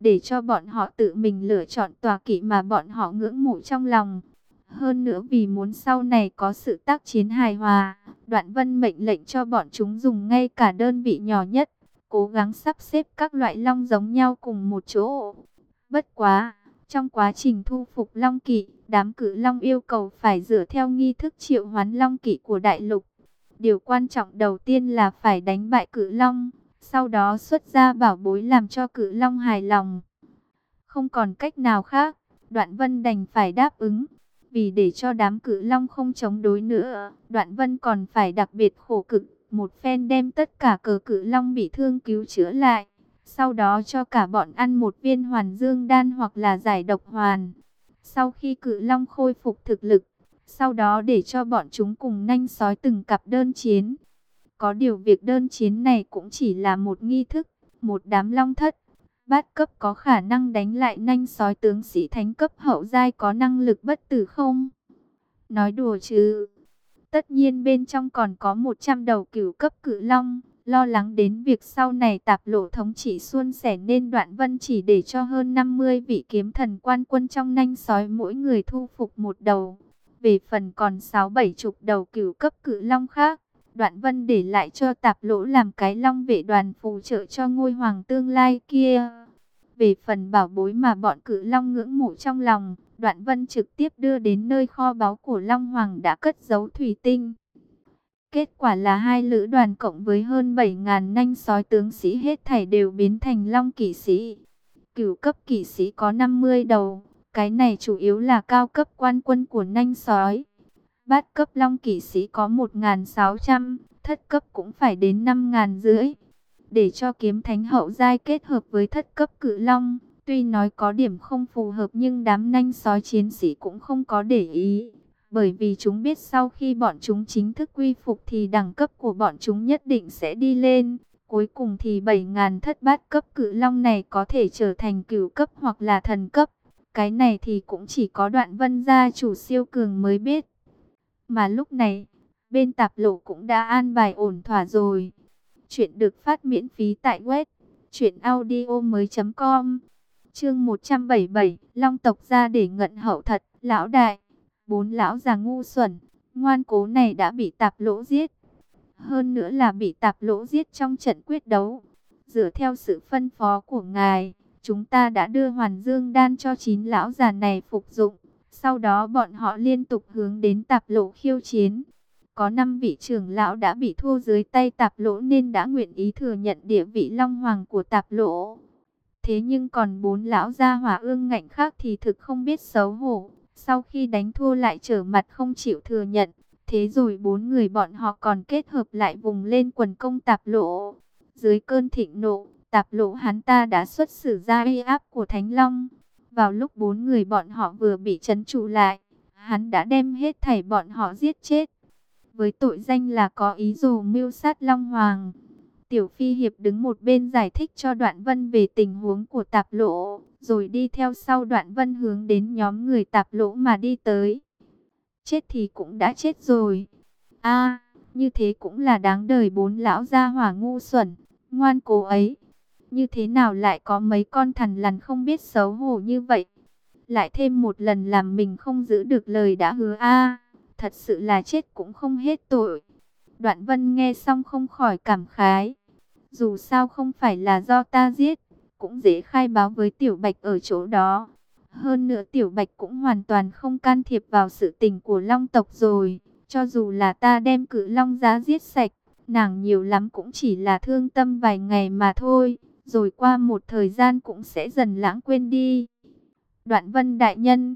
Để cho bọn họ tự mình lựa chọn tòa kỵ mà bọn họ ngưỡng mộ trong lòng. Hơn nữa vì muốn sau này có sự tác chiến hài hòa, Đoạn Vân mệnh lệnh cho bọn chúng dùng ngay cả đơn vị nhỏ nhất, cố gắng sắp xếp các loại long giống nhau cùng một chỗ. Bất quá, trong quá trình thu phục long kỵ, đám cử long yêu cầu phải dựa theo nghi thức triệu hoán long kỵ của đại lục. Điều quan trọng đầu tiên là phải đánh bại cử long, sau đó xuất ra bảo bối làm cho cử long hài lòng. Không còn cách nào khác, Đoạn Vân đành phải đáp ứng. Vì để cho đám cử long không chống đối nữa, Đoạn Vân còn phải đặc biệt khổ cực, một phen đem tất cả cờ cử long bị thương cứu chữa lại. Sau đó cho cả bọn ăn một viên hoàn dương đan hoặc là giải độc hoàn. Sau khi cử long khôi phục thực lực, sau đó để cho bọn chúng cùng nhanh sói từng cặp đơn chiến. Có điều việc đơn chiến này cũng chỉ là một nghi thức, một đám long thất. Bát cấp có khả năng đánh lại nhanh sói tướng sĩ thánh cấp hậu giai có năng lực bất tử không? Nói đùa chứ. Tất nhiên bên trong còn có 100 đầu cửu cấp cự long. Lo lắng đến việc sau này tạp lộ thống chỉ xuân sẻ nên đoạn vân chỉ để cho hơn 50 vị kiếm thần quan quân trong nanh sói mỗi người thu phục một đầu. Về phần còn 6-7 chục đầu cửu cấp cự long khác, đoạn vân để lại cho tạp lỗ làm cái long vệ đoàn phù trợ cho ngôi hoàng tương lai kia. Về phần bảo bối mà bọn cự long ngưỡng mộ trong lòng, đoạn vân trực tiếp đưa đến nơi kho báu của Long Hoàng đã cất giấu thủy tinh. Kết quả là hai lữ đoàn cộng với hơn 7.000 nanh sói tướng sĩ hết thảy đều biến thành long kỵ sĩ. Cửu cấp kỵ sĩ có 50 đầu, cái này chủ yếu là cao cấp quan quân của nanh sói. Bát cấp long kỵ sĩ có 1.600, thất cấp cũng phải đến 5.500. Để cho kiếm thánh hậu giai kết hợp với thất cấp cự long, tuy nói có điểm không phù hợp nhưng đám nanh sói chiến sĩ cũng không có để ý. Bởi vì chúng biết sau khi bọn chúng chính thức quy phục thì đẳng cấp của bọn chúng nhất định sẽ đi lên. Cuối cùng thì 7.000 thất bát cấp cự long này có thể trở thành cửu cấp hoặc là thần cấp. Cái này thì cũng chỉ có đoạn vân gia chủ siêu cường mới biết. Mà lúc này, bên tạp lộ cũng đã an bài ổn thỏa rồi. Chuyện được phát miễn phí tại web truyệnaudiomoi.com. Chương 177, Long tộc ra để ngận hậu thật, lão đại, bốn lão già ngu xuẩn, ngoan cố này đã bị tạp lỗ giết. Hơn nữa là bị tạp lỗ giết trong trận quyết đấu. Dựa theo sự phân phó của ngài, chúng ta đã đưa Hoàn Dương đan cho chín lão già này phục dụng. Sau đó bọn họ liên tục hướng đến tạp lộ khiêu chiến. Có năm vị trưởng lão đã bị thua dưới tay tạp lỗ nên đã nguyện ý thừa nhận địa vị long hoàng của tạp lỗ. Thế nhưng còn bốn lão gia hỏa ương ngạnh khác thì thực không biết xấu hổ. Sau khi đánh thua lại trở mặt không chịu thừa nhận. Thế rồi bốn người bọn họ còn kết hợp lại vùng lên quần công tạp lộ Dưới cơn thịnh nộ, tạp lộ hắn ta đã xuất xử ra uy áp của Thánh Long. Vào lúc bốn người bọn họ vừa bị chấn trụ lại, hắn đã đem hết thảy bọn họ giết chết với tội danh là có ý đồ mưu sát Long Hoàng. Tiểu Phi Hiệp đứng một bên giải thích cho Đoạn Vân về tình huống của tạp lỗ, rồi đi theo sau Đoạn Vân hướng đến nhóm người tạp lỗ mà đi tới. Chết thì cũng đã chết rồi. a như thế cũng là đáng đời bốn lão gia hỏa ngu xuẩn, ngoan cố ấy. Như thế nào lại có mấy con thằn lằn không biết xấu hổ như vậy? Lại thêm một lần làm mình không giữ được lời đã hứa a thật sự là chết cũng không hết tội. Đoạn vân nghe xong không khỏi cảm khái. Dù sao không phải là do ta giết, cũng dễ khai báo với tiểu bạch ở chỗ đó. Hơn nữa tiểu bạch cũng hoàn toàn không can thiệp vào sự tình của long tộc rồi. Cho dù là ta đem cử long giá giết sạch, nàng nhiều lắm cũng chỉ là thương tâm vài ngày mà thôi. Rồi qua một thời gian cũng sẽ dần lãng quên đi. Đoạn vân đại nhân,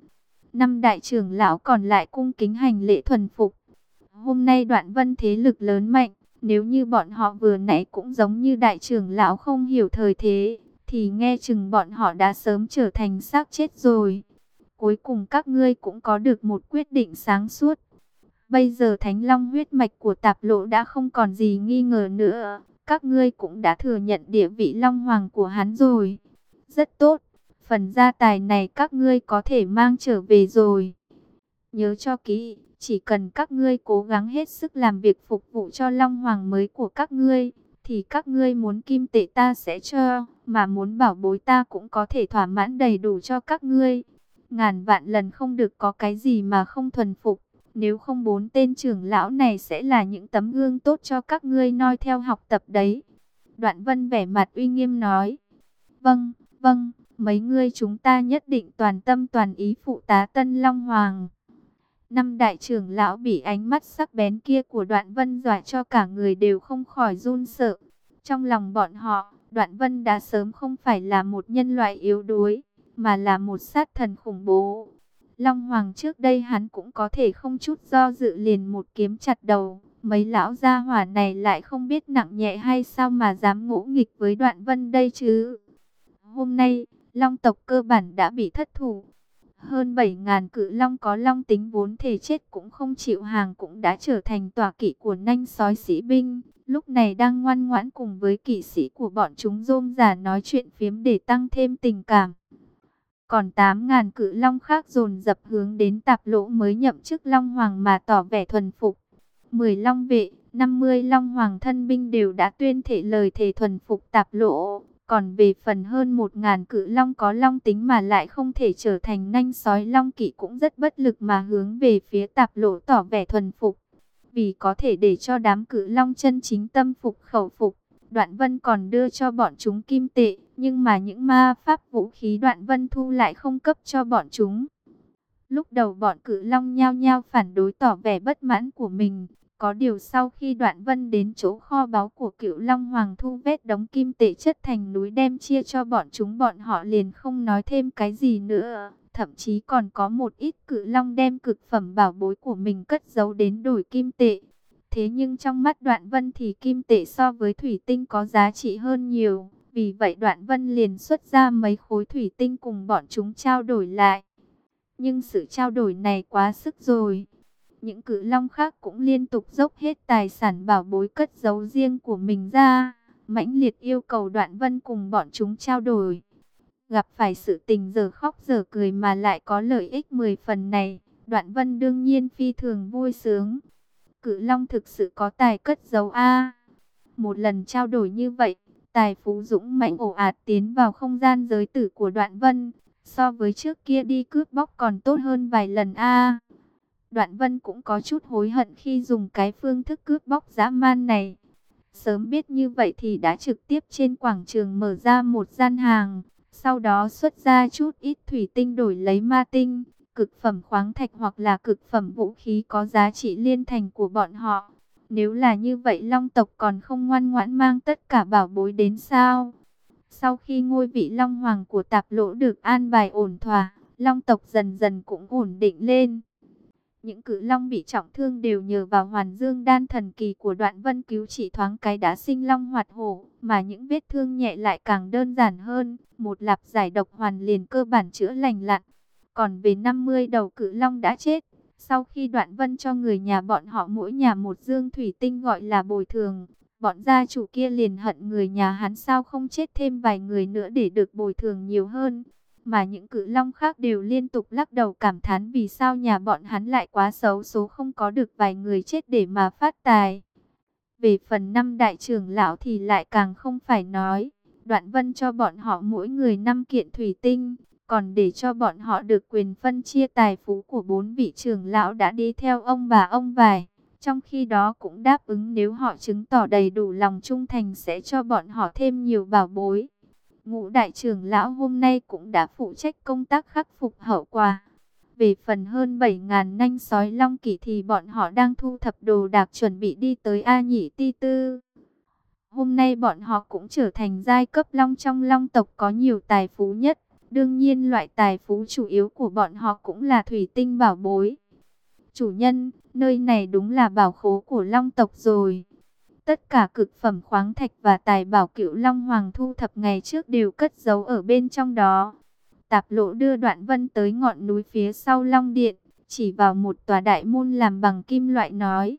năm đại trưởng lão còn lại cung kính hành lễ thuần phục. Hôm nay đoạn vân thế lực lớn mạnh, nếu như bọn họ vừa nãy cũng giống như đại trưởng lão không hiểu thời thế, thì nghe chừng bọn họ đã sớm trở thành xác chết rồi. Cuối cùng các ngươi cũng có được một quyết định sáng suốt. Bây giờ Thánh Long huyết mạch của tạp lộ đã không còn gì nghi ngờ nữa. Các ngươi cũng đã thừa nhận địa vị Long Hoàng của hắn rồi. Rất tốt. Phần gia tài này các ngươi có thể mang trở về rồi. Nhớ cho kỹ, chỉ cần các ngươi cố gắng hết sức làm việc phục vụ cho Long Hoàng mới của các ngươi, thì các ngươi muốn kim tệ ta sẽ cho, mà muốn bảo bối ta cũng có thể thỏa mãn đầy đủ cho các ngươi. Ngàn vạn lần không được có cái gì mà không thuần phục, nếu không bốn tên trưởng lão này sẽ là những tấm gương tốt cho các ngươi noi theo học tập đấy. Đoạn vân vẻ mặt uy nghiêm nói, vâng, vâng, mấy ngươi chúng ta nhất định toàn tâm toàn ý phụ tá Tân Long Hoàng. Năm đại trưởng lão bị ánh mắt sắc bén kia của đoạn vân dọa cho cả người đều không khỏi run sợ. Trong lòng bọn họ, đoạn vân đã sớm không phải là một nhân loại yếu đuối, mà là một sát thần khủng bố. Long Hoàng trước đây hắn cũng có thể không chút do dự liền một kiếm chặt đầu. Mấy lão gia hỏa này lại không biết nặng nhẹ hay sao mà dám ngỗ nghịch với đoạn vân đây chứ. Hôm nay, Long tộc cơ bản đã bị thất thủ. Hơn 7.000 cự long có long tính vốn thể chết cũng không chịu hàng cũng đã trở thành tòa kỵ của nanh sói sĩ binh. Lúc này đang ngoan ngoãn cùng với kỵ sĩ của bọn chúng rôm giả nói chuyện phiếm để tăng thêm tình cảm. Còn 8.000 cự long khác dồn dập hướng đến tạp lỗ mới nhậm chức long hoàng mà tỏ vẻ thuần phục. 10 long vệ, 50 long hoàng thân binh đều đã tuyên thể lời thề thuần phục tạp lỗ. Còn về phần hơn một ngàn cự long có long tính mà lại không thể trở thành nanh sói long kỵ cũng rất bất lực mà hướng về phía tạp lộ tỏ vẻ thuần phục. Vì có thể để cho đám cự long chân chính tâm phục khẩu phục, đoạn vân còn đưa cho bọn chúng kim tệ, nhưng mà những ma pháp vũ khí đoạn vân thu lại không cấp cho bọn chúng. Lúc đầu bọn cự long nhao nhao phản đối tỏ vẻ bất mãn của mình, có điều sau khi đoạn vân đến chỗ kho báu của cựu Long Hoàng thu vết đống kim tệ chất thành núi đem chia cho bọn chúng, bọn họ liền không nói thêm cái gì nữa. Thậm chí còn có một ít cự long đem cực phẩm bảo bối của mình cất giấu đến đổi kim tệ. Thế nhưng trong mắt đoạn vân thì kim tệ so với thủy tinh có giá trị hơn nhiều. Vì vậy đoạn vân liền xuất ra mấy khối thủy tinh cùng bọn chúng trao đổi lại. Nhưng sự trao đổi này quá sức rồi những cự long khác cũng liên tục dốc hết tài sản bảo bối cất giấu riêng của mình ra. mãnh liệt yêu cầu đoạn vân cùng bọn chúng trao đổi. Gặp phải sự tình giờ khóc giờ cười mà lại có lợi ích 10 phần này. Đoạn vân đương nhiên phi thường vui sướng. Cự long thực sự có tài cất giấu A. Một lần trao đổi như vậy, tài phú dũng mạnh ổ ạt tiến vào không gian giới tử của đoạn vân. So với trước kia đi cướp bóc còn tốt hơn vài lần A. Đoạn Vân cũng có chút hối hận khi dùng cái phương thức cướp bóc dã man này. Sớm biết như vậy thì đã trực tiếp trên quảng trường mở ra một gian hàng, sau đó xuất ra chút ít thủy tinh đổi lấy ma tinh, cực phẩm khoáng thạch hoặc là cực phẩm vũ khí có giá trị liên thành của bọn họ. Nếu là như vậy Long tộc còn không ngoan ngoãn mang tất cả bảo bối đến sao? Sau khi ngôi vị Long Hoàng của tạp lỗ được an bài ổn thỏa, Long tộc dần dần cũng ổn định lên. Những cự long bị trọng thương đều nhờ vào hoàn dương đan thần kỳ của đoạn vân cứu chỉ thoáng cái đã sinh long hoạt hổ, mà những vết thương nhẹ lại càng đơn giản hơn, một lạp giải độc hoàn liền cơ bản chữa lành lặn. Còn về 50 đầu cự long đã chết, sau khi đoạn vân cho người nhà bọn họ mỗi nhà một dương thủy tinh gọi là bồi thường, bọn gia chủ kia liền hận người nhà hắn sao không chết thêm vài người nữa để được bồi thường nhiều hơn mà những cự long khác đều liên tục lắc đầu cảm thán vì sao nhà bọn hắn lại quá xấu số không có được vài người chết để mà phát tài. Về phần năm đại trưởng lão thì lại càng không phải nói, đoạn vân cho bọn họ mỗi người năm kiện thủy tinh, còn để cho bọn họ được quyền phân chia tài phú của bốn vị trưởng lão đã đi theo ông bà ông vài. Trong khi đó cũng đáp ứng nếu họ chứng tỏ đầy đủ lòng trung thành sẽ cho bọn họ thêm nhiều bảo bối. Ngũ đại trưởng lão hôm nay cũng đã phụ trách công tác khắc phục hậu quả. Về phần hơn 7.000 nanh sói long kỷ thì bọn họ đang thu thập đồ đạc chuẩn bị đi tới A Nhĩ Ti Tư. Hôm nay bọn họ cũng trở thành giai cấp long trong long tộc có nhiều tài phú nhất. Đương nhiên loại tài phú chủ yếu của bọn họ cũng là thủy tinh bảo bối. Chủ nhân, nơi này đúng là bảo khố của long tộc rồi. Tất cả cực phẩm khoáng thạch và tài bảo cựu Long Hoàng thu thập ngày trước đều cất giấu ở bên trong đó. Tạp lộ đưa đoạn vân tới ngọn núi phía sau Long Điện, chỉ vào một tòa đại môn làm bằng kim loại nói.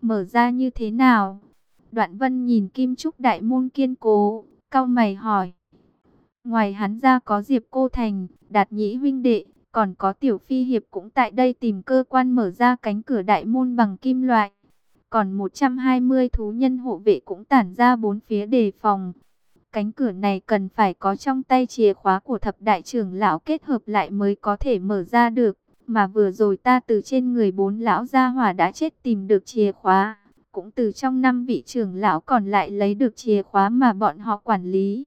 Mở ra như thế nào? Đoạn vân nhìn kim trúc đại môn kiên cố, cao mày hỏi. Ngoài hắn ra có Diệp Cô Thành, Đạt Nhĩ huynh đệ, còn có Tiểu Phi Hiệp cũng tại đây tìm cơ quan mở ra cánh cửa đại môn bằng kim loại. Còn 120 thú nhân hộ vệ cũng tản ra bốn phía đề phòng. Cánh cửa này cần phải có trong tay chìa khóa của thập đại trưởng lão kết hợp lại mới có thể mở ra được. Mà vừa rồi ta từ trên người bốn lão gia hỏa đã chết tìm được chìa khóa. Cũng từ trong năm vị trưởng lão còn lại lấy được chìa khóa mà bọn họ quản lý.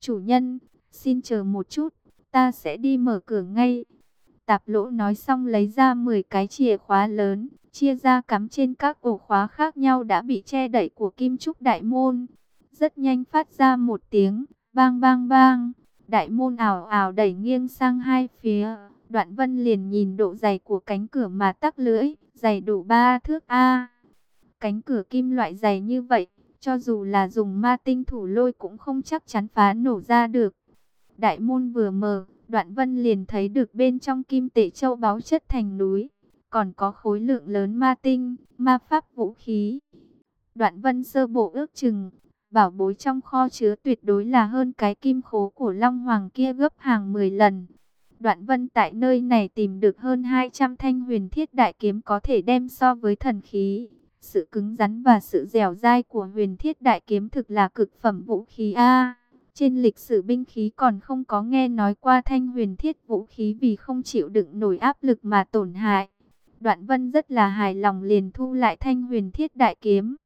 Chủ nhân, xin chờ một chút, ta sẽ đi mở cửa ngay. Tạp lỗ nói xong lấy ra 10 cái chìa khóa lớn, chia ra cắm trên các ổ khóa khác nhau đã bị che đậy của kim trúc đại môn. Rất nhanh phát ra một tiếng, bang bang bang, đại môn ảo ảo đẩy nghiêng sang hai phía. Đoạn vân liền nhìn độ dày của cánh cửa mà tắc lưỡi, dày đủ ba thước A. Cánh cửa kim loại dày như vậy, cho dù là dùng ma tinh thủ lôi cũng không chắc chắn phá nổ ra được. Đại môn vừa mở, đoạn vân liền thấy được bên trong kim tệ châu báu chất thành núi còn có khối lượng lớn ma tinh, ma pháp vũ khí. Đoạn vân sơ bộ ước chừng, bảo bối trong kho chứa tuyệt đối là hơn cái kim khố của Long Hoàng kia gấp hàng 10 lần. Đoạn vân tại nơi này tìm được hơn 200 thanh huyền thiết đại kiếm có thể đem so với thần khí. Sự cứng rắn và sự dẻo dai của huyền thiết đại kiếm thực là cực phẩm vũ khí A. trên lịch sử binh khí còn không có nghe nói qua thanh huyền thiết vũ khí vì không chịu đựng nổi áp lực mà tổn hại. Đoạn vân rất là hài lòng liền thu lại thanh huyền thiết đại kiếm.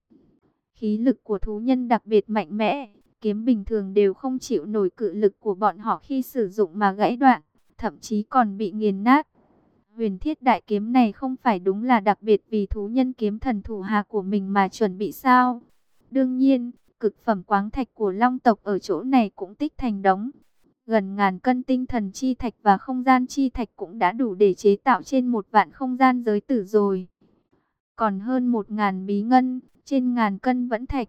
Khí lực của thú nhân đặc biệt mạnh mẽ, kiếm bình thường đều không chịu nổi cự lực của bọn họ khi sử dụng mà gãy đoạn, thậm chí còn bị nghiền nát. Huyền thiết đại kiếm này không phải đúng là đặc biệt vì thú nhân kiếm thần thủ hạ của mình mà chuẩn bị sao. Đương nhiên, cực phẩm quáng thạch của long tộc ở chỗ này cũng tích thành đống, Gần ngàn cân tinh thần chi thạch và không gian chi thạch cũng đã đủ để chế tạo trên một vạn không gian giới tử rồi. Còn hơn một ngàn bí ngân, trên ngàn cân vẫn thạch,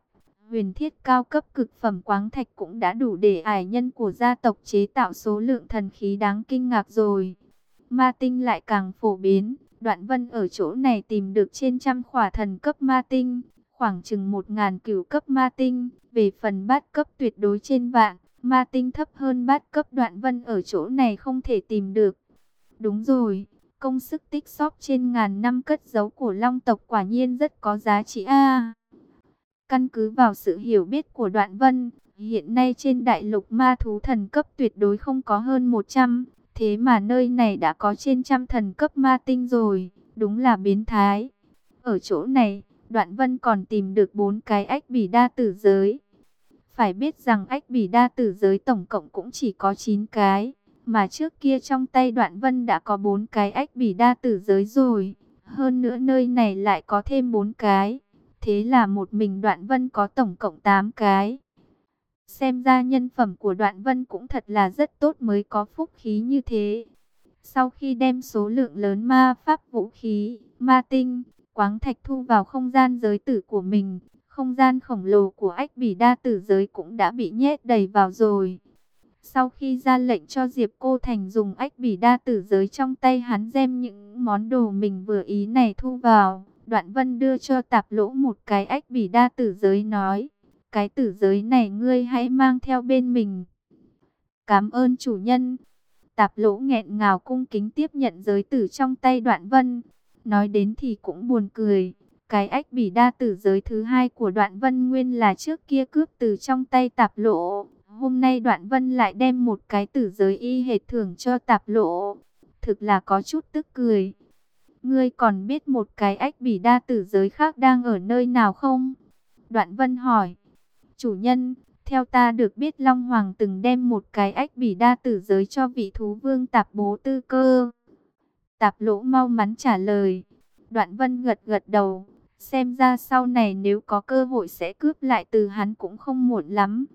huyền thiết cao cấp cực phẩm quáng thạch cũng đã đủ để ải nhân của gia tộc chế tạo số lượng thần khí đáng kinh ngạc rồi. Ma tinh lại càng phổ biến, đoạn vân ở chỗ này tìm được trên trăm khỏa thần cấp ma tinh, khoảng chừng một ngàn cửu cấp ma tinh, về phần bát cấp tuyệt đối trên vạn. Ma tinh thấp hơn bát cấp đoạn vân ở chỗ này không thể tìm được. Đúng rồi, công sức tích xóp trên ngàn năm cất giấu của long tộc quả nhiên rất có giá trị a. căn cứ vào sự hiểu biết của đoạn vân, hiện nay trên đại lục ma thú thần cấp tuyệt đối không có hơn 100, thế mà nơi này đã có trên trăm thần cấp ma tinh rồi, đúng là biến thái. Ở chỗ này, đoạn vân còn tìm được bốn cái ách bỉ đa tử giới. Phải biết rằng ách bỉ đa tử giới tổng cộng cũng chỉ có 9 cái, mà trước kia trong tay đoạn vân đã có 4 cái ách bỉ đa tử giới rồi. Hơn nữa nơi này lại có thêm 4 cái, thế là một mình đoạn vân có tổng cộng 8 cái. Xem ra nhân phẩm của đoạn vân cũng thật là rất tốt mới có phúc khí như thế. Sau khi đem số lượng lớn ma pháp vũ khí, ma tinh, quáng thạch thu vào không gian giới tử của mình, không gian khổng lồ của ách bỉ đa tử giới cũng đã bị nhét đầy vào rồi. Sau khi ra lệnh cho Diệp Cô Thành dùng ách bỉ đa tử giới trong tay hắn đem những món đồ mình vừa ý này thu vào, Đoạn Vân đưa cho tạp lỗ một cái ách bỉ đa tử giới nói, cái tử giới này ngươi hãy mang theo bên mình. Cảm ơn chủ nhân. Tạp lỗ nghẹn ngào cung kính tiếp nhận giới tử trong tay Đoạn Vân. Nói đến thì cũng buồn cười. Cái ách bỉ đa tử giới thứ hai của đoạn vân nguyên là trước kia cướp từ trong tay tạp lộ. Hôm nay đoạn vân lại đem một cái tử giới y hệt thưởng cho tạp lộ. Thực là có chút tức cười. Ngươi còn biết một cái ách bỉ đa tử giới khác đang ở nơi nào không? Đoạn vân hỏi. Chủ nhân, theo ta được biết Long Hoàng từng đem một cái ách bỉ đa tử giới cho vị thú vương tạp bố tư cơ. Tạp lỗ mau mắn trả lời. Đoạn vân gật gật đầu. Xem ra sau này nếu có cơ hội sẽ cướp lại từ hắn cũng không muộn lắm.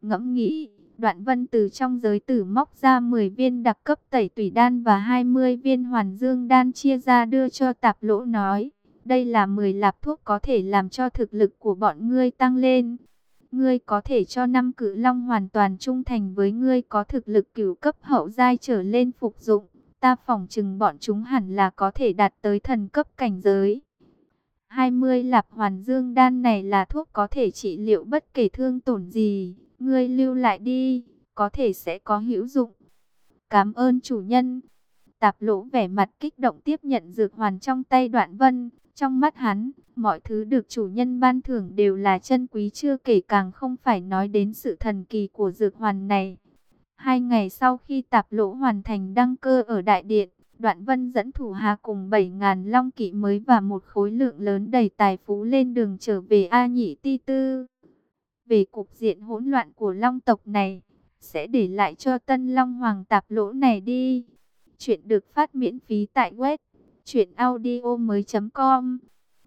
Ngẫm nghĩ, Đoạn vân từ trong giới tử móc ra 10 viên đặc cấp tẩy tủy đan và 20 viên hoàn dương đan chia ra đưa cho tạp lỗ nói. Đây là 10 lạp thuốc có thể làm cho thực lực của bọn ngươi tăng lên. Ngươi có thể cho năm cự long hoàn toàn trung thành với ngươi có thực lực cửu cấp hậu giai trở lên phục dụng. Ta phỏng chừng bọn chúng hẳn là có thể đạt tới thần cấp cảnh giới. 20 lạp hoàn dương đan này là thuốc có thể trị liệu bất kể thương tổn gì. Ngươi lưu lại đi, có thể sẽ có hữu dụng. Cảm ơn chủ nhân. Tạp lỗ vẻ mặt kích động tiếp nhận dược hoàn trong tay đoạn vân. Trong mắt hắn, mọi thứ được chủ nhân ban thưởng đều là chân quý chưa kể càng không phải nói đến sự thần kỳ của dược hoàn này. Hai ngày sau khi tạp lỗ hoàn thành đăng cơ ở đại điện, Đoạn Vân dẫn thủ hạ cùng 7.000 long kỵ mới và một khối lượng lớn đầy tài phú lên đường trở về A Nhị Ti Tư. Về cục diện hỗn loạn của long tộc này, sẽ để lại cho tân long hoàng tạp lỗ này đi. Chuyện được phát miễn phí tại web truyệnaudiomoi.com.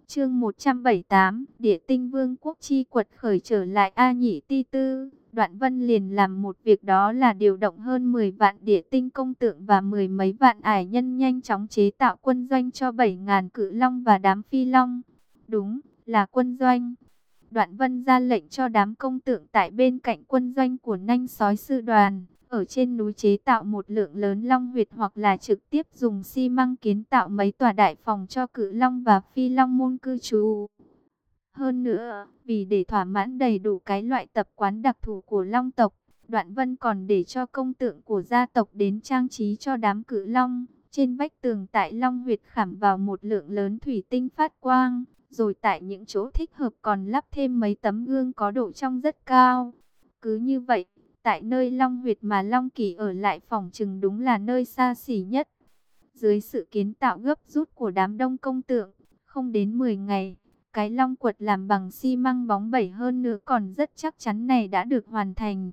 Chương 178, Địa Tinh Vương quốc chi quật khởi trở lại A Nhị Ti Tư. Đoạn Vân liền làm một việc đó là điều động hơn 10 vạn địa tinh công tượng và mười mấy vạn ải nhân nhanh chóng chế tạo quân doanh cho 7.000 cự long và đám phi long. Đúng, là quân doanh. Đoạn Vân ra lệnh cho đám công tượng tại bên cạnh quân doanh của nanh sói sư đoàn, ở trên núi chế tạo một lượng lớn long huyệt hoặc là trực tiếp dùng xi măng kiến tạo mấy tòa đại phòng cho cự long và phi long môn cư trú. Hơn nữa, vì để thỏa mãn đầy đủ cái loại tập quán đặc thù của long tộc, Đoạn Vân còn để cho công tượng của gia tộc đến trang trí cho đám cự long. Trên vách tường tại Long Huyệt khảm vào một lượng lớn thủy tinh phát quang, rồi tại những chỗ thích hợp còn lắp thêm mấy tấm gương có độ trong rất cao. Cứ như vậy, tại nơi Long Huyệt mà Long Kỳ ở lại phòng chừng đúng là nơi xa xỉ nhất. Dưới sự kiến tạo gấp rút của đám đông công tượng, không đến 10 ngày, cái long quật làm bằng xi măng bóng bẩy hơn nữa còn rất chắc chắn này đã được hoàn thành.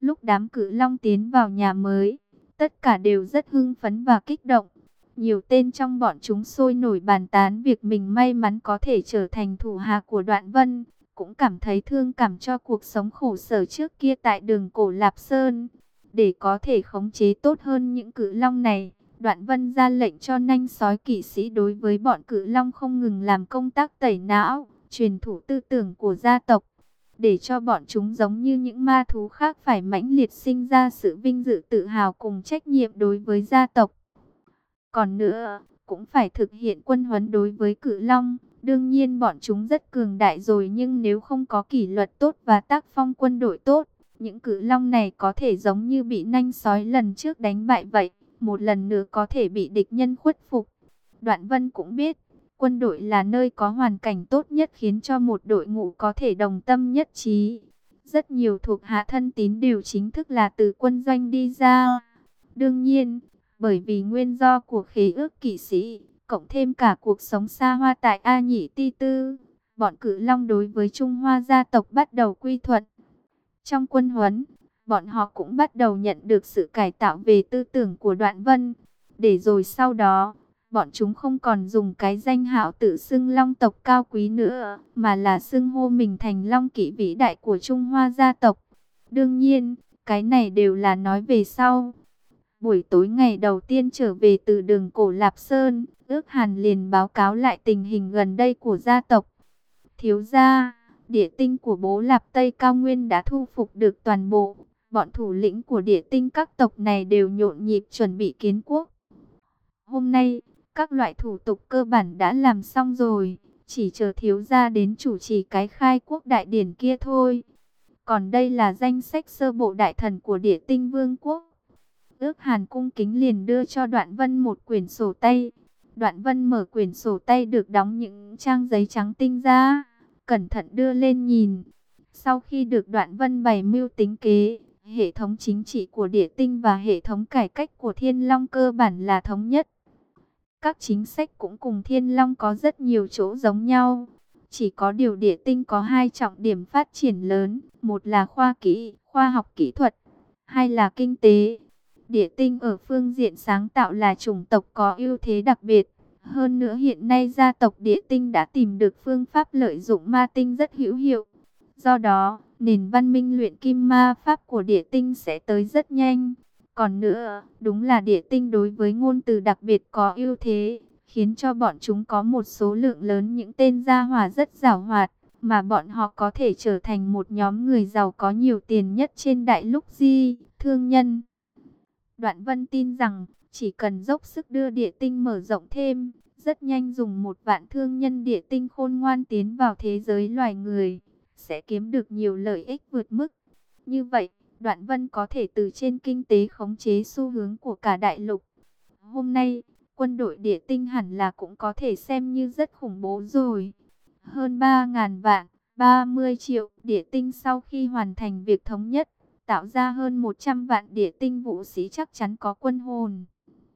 Lúc đám cử long tiến vào nhà mới, tất cả đều rất hưng phấn và kích động. Nhiều tên trong bọn chúng sôi nổi bàn tán việc mình may mắn có thể trở thành thủ hạ của đoạn vân. Cũng cảm thấy thương cảm cho cuộc sống khổ sở trước kia tại đường cổ Lạp Sơn. Để có thể khống chế tốt hơn những cử long này, Đoạn Vân ra lệnh cho nanh sói kỵ sĩ đối với bọn cự long không ngừng làm công tác tẩy não, truyền thủ tư tưởng của gia tộc, để cho bọn chúng giống như những ma thú khác phải mãnh liệt sinh ra sự vinh dự tự hào cùng trách nhiệm đối với gia tộc. Còn nữa, cũng phải thực hiện quân huấn đối với cự long. Đương nhiên bọn chúng rất cường đại rồi nhưng nếu không có kỷ luật tốt và tác phong quân đội tốt, những cự long này có thể giống như bị nanh sói lần trước đánh bại vậy một lần nữa có thể bị địch nhân khuất phục. Đoạn Vân cũng biết, quân đội là nơi có hoàn cảnh tốt nhất khiến cho một đội ngũ có thể đồng tâm nhất trí. Rất nhiều thuộc hạ thân tín đều chính thức là từ quân doanh đi ra. Đương nhiên, bởi vì nguyên do của khế ước kỵ sĩ, cộng thêm cả cuộc sống xa hoa tại A Nhĩ Ti Tư, bọn cử long đối với Trung Hoa gia tộc bắt đầu quy thuận. Trong quân huấn, bọn họ cũng bắt đầu nhận được sự cải tạo về tư tưởng của Đoạn Vân. Để rồi sau đó, bọn chúng không còn dùng cái danh hạo tự xưng long tộc cao quý nữa, mà là xưng hô mình thành long kỵ vĩ đại của Trung Hoa gia tộc. Đương nhiên, cái này đều là nói về sau. Buổi tối ngày đầu tiên trở về từ đường cổ Lạp Sơn, ước hàn liền báo cáo lại tình hình gần đây của gia tộc. Thiếu gia, địa tinh của bố Lạp Tây Cao Nguyên đã thu phục được toàn bộ, bọn thủ lĩnh của địa tinh các tộc này đều nhộn nhịp chuẩn bị kiến quốc. Hôm nay, các loại thủ tục cơ bản đã làm xong rồi, chỉ chờ thiếu gia đến chủ trì cái khai quốc đại điển kia thôi. Còn đây là danh sách sơ bộ đại thần của địa tinh vương quốc. Ước hàn cung kính liền đưa cho đoạn vân một quyển sổ tay. Đoạn vân mở quyển sổ tay được đóng những trang giấy trắng tinh ra, cẩn thận đưa lên nhìn. Sau khi được đoạn vân bày mưu tính kế, Hệ thống chính trị của địa tinh và hệ thống cải cách của thiên long cơ bản là thống nhất. Các chính sách cũng cùng thiên long có rất nhiều chỗ giống nhau. Chỉ có điều địa tinh có hai trọng điểm phát triển lớn. Một là khoa kỹ, khoa học kỹ thuật. Hai là kinh tế. Địa tinh ở phương diện sáng tạo là chủng tộc có ưu thế đặc biệt. Hơn nữa hiện nay gia tộc địa tinh đã tìm được phương pháp lợi dụng ma tinh rất hữu hiệu. Do đó, nền văn minh luyện kim ma pháp của địa tinh sẽ tới rất nhanh. Còn nữa, đúng là địa tinh đối với ngôn từ đặc biệt có ưu thế, khiến cho bọn chúng có một số lượng lớn những tên gia hỏa rất giàu hoạt, mà bọn họ có thể trở thành một nhóm người giàu có nhiều tiền nhất trên đại lục di, thương nhân. Đoạn Vân tin rằng, chỉ cần dốc sức đưa địa tinh mở rộng thêm, rất nhanh dùng một vạn thương nhân địa tinh khôn ngoan tiến vào thế giới loài người, sẽ kiếm được nhiều lợi ích vượt mức. Như vậy, Đoạn Vân có thể từ trên kinh tế khống chế xu hướng của cả đại lục. Hôm nay, quân đội địa tinh hẳn là cũng có thể xem như rất khủng bố rồi. Hơn 3.000 vạn, 30 triệu địa tinh sau khi hoàn thành việc thống nhất, tạo ra hơn 100 vạn địa tinh vũ sĩ chắc chắn có quân hồn.